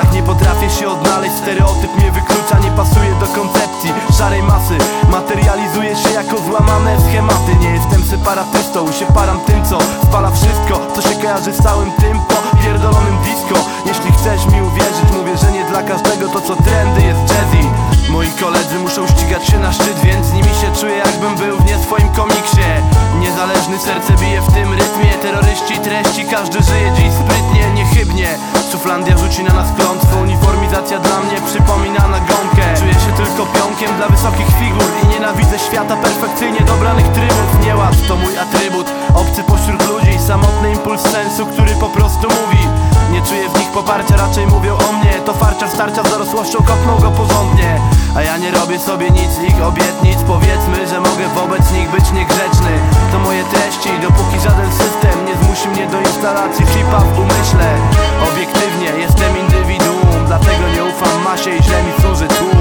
oczach Nie potrafię się odnaleźć, stereotyp mnie wyklucza Nie pasuje do koncepcji. Szarej masy Materializuję się jako złamane schematy. Nie jestem separatystą, się param tym co Spala wszystko, co się kojarzy z całym tym Pierdolonym disco. Jeśli chcesz mi uwierzyć, mówię, że nie dla każdego To co trendy jest jazzy. Moi koledzy muszą ścigać się na szczyt Więc z nimi się czuję jakbym był w nie swoim komiksie. Niezależny serce bije w tym rytmie. Terroryści treści, każdy żyje dziś sprytnie, niechybnie Suflandia rzuci na nas klątwę. Uniformizacja dla mnie przypomina nagonkę. Czuję się tylko pionkiem dla wysokich figur I nienawidzę świata perfekcyjnie dobranych trybów. Nieład to mój atrybut. Obcy pośród ludzi, samotny impuls sensu Który po prostu mówi. Nie czuję w nich poparcia, raczej mówią o mnie. To farciarz starcia z dorosłością kopnął go porządnie. A ja nie robię sobie nic, ich obietnic. Powiedzmy, że mogę wobec nich być niegrzeczny To moje treści, dopóki żaden system Nie zmusi mnie do instalacji chipa w umyśle. Obiektywnie jestem indywiduum Dlatego nie ufam masie i źle mi służy tłum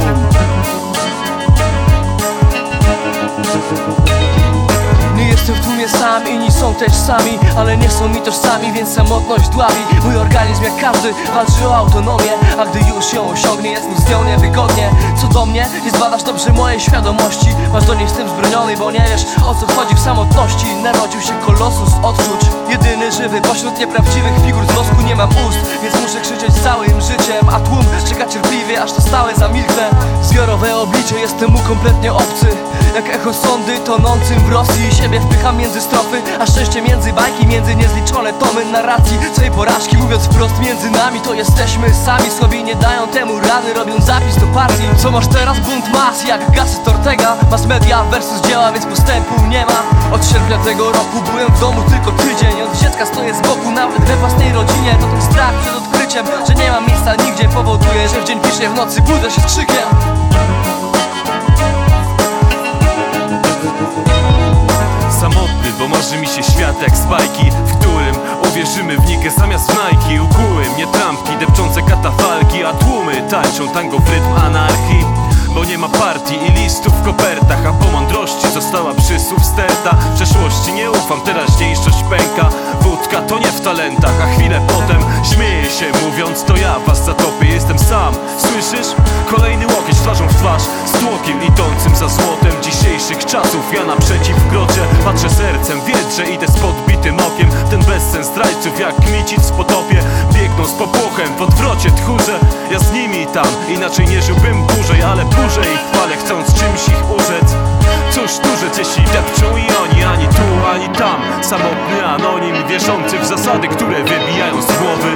też sami Ale nie są mi tożsami, więc samotność dławi. Mój organizm jak każdy walczy o autonomię A gdy już ją osiągnie, jest mu z nią niewygodnie. Co do mnie, nie zbadasz dobrze mojej świadomości. Masz do niej wstęp zbroniony, bo nie wiesz o co chodzi w samotności. Narodził się kolosus odczuć. Jedyny żywy pośród nieprawdziwych figur z mozku nie mam ust Więc muszę krzyczeć całym życiem A tłum czeka cierpliwie, aż zamilknę Jestem mu kompletnie obcy. Jak echo sądy tonącym w Rosji Siebie wpycham między strofy, a szczęście między bajki Między niezliczone tomy narracji. Swej porażki mówiąc wprost między nami To jesteśmy sami, słabi nie dają temu rady Robią zapis do partii. Co masz teraz? Bunt mas? Jak Gasset Ortega? Mass media versus dzieła, więc postępu nie ma. Od sierpnia tego roku byłem w domu tylko tydzień. Od dziecka stoję z boku, nawet we własnej rodzinie. To ten strach przed odkryciem, że nie ma miejsca nigdzie Powoduje, że w dzień piszę, w nocy budzę się z krzykiem marzy mi się świat jak z bajki W którym uwierzymy w Nikę zamiast w Nike. Ukuły mnie trampki, depczące katafalki A tłumy tańczą tango w rytm anarchii. Bo nie ma partii i listów w kopertach A po mądrości została przysłów sterta W przeszłości nie ufam, teraźniejszość pęka. Wódka to nie w talentach, a chwilę potem Śmieję się mówiąc, to ja was zatopię. Jestem sam, słyszysz? Kolejny łokieć twarzą w twarz. Z tłokiem idącym za złotem dzisiejszych czasów. Ja naprzeciw kroczę, patrzę sercem. Wiedz, że idę z podbitym okiem. Ten bezsens zdrajców jak kmicic w potopie. Biegną z popłochem w odwrocie tchórze. Ja z nimi tam, inaczej nie żyłbym dłużej Ale burzę ich fale, chcąc czymś ich urzec. Cóż tu rzec, jeśli depczą i oni Ani tu, ani tam. Samotny anonim, wierzący w zasady, które wybijają z głowy